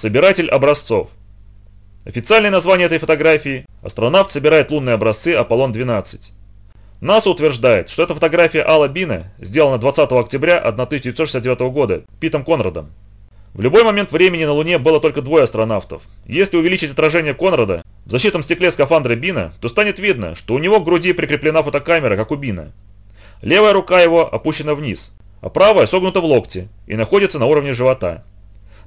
Собиратель образцов. Официальное название этой фотографии – астронавт собирает лунные образцы Аполлон-12. НАСА утверждает, что эта фотография Алла Бина сделана 20 октября 1969 года Питом Конрадом. В любой момент времени на Луне было только двое астронавтов. Если увеличить отражение Конрада в защитном стекле скафандра Бина, то станет видно, что у него к груди прикреплена фотокамера, как у Бина. Левая рука его опущена вниз, а правая согнута в локте и находится на уровне живота.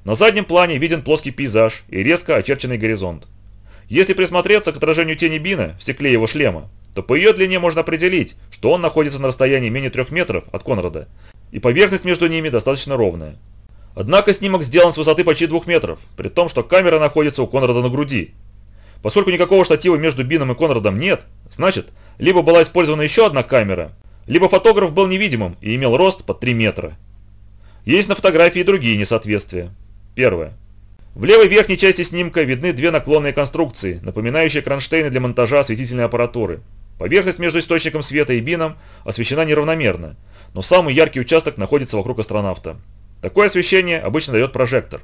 На заднем плане виден плоский пейзаж и резко очерченный горизонт. Если присмотреться к отражению тени Бина в стекле его шлема, то по ее длине можно определить, что он находится на расстоянии менее 3 метров от Конрада, и поверхность между ними достаточно ровная. Однако снимок сделан с высоты почти 2 метров, при том, что камера находится у Конрада на груди. Поскольку никакого штатива между Бином и Конрадом нет, значит, либо была использована еще одна камера, либо фотограф был невидимым и имел рост под 3 метра. Есть на фотографии и другие несоответствия. Первое. В левой верхней части снимка видны две наклонные конструкции, напоминающие кронштейны для монтажа осветительной аппаратуры. Поверхность между источником света и бином освещена неравномерно, но самый яркий участок находится вокруг астронавта. Такое освещение обычно дает прожектор.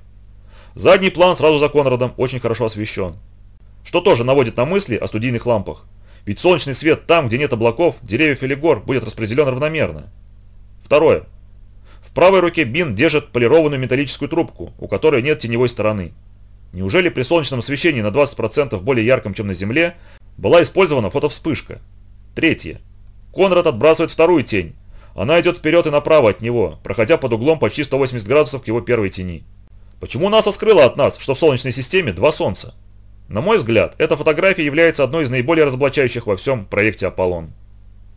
Задний план сразу за Конрадом очень хорошо освещен. Что тоже наводит на мысли о студийных лампах. Ведь солнечный свет там, где нет облаков, деревьев или гор, будет распределен равномерно. Второе. В правой руке Бин держит полированную металлическую трубку, у которой нет теневой стороны. Неужели при солнечном освещении на 20% более ярком, чем на Земле, была использована фотовспышка? Третье. Конрад отбрасывает вторую тень. Она идет вперед и направо от него, проходя под углом почти 180 градусов к его первой тени. Почему НАСА скрыла от нас, что в Солнечной системе два Солнца? На мой взгляд, эта фотография является одной из наиболее разоблачающих во всем проекте Аполлон.